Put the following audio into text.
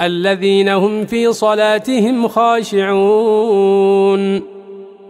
الذين هم في صلاتهم خاشعون.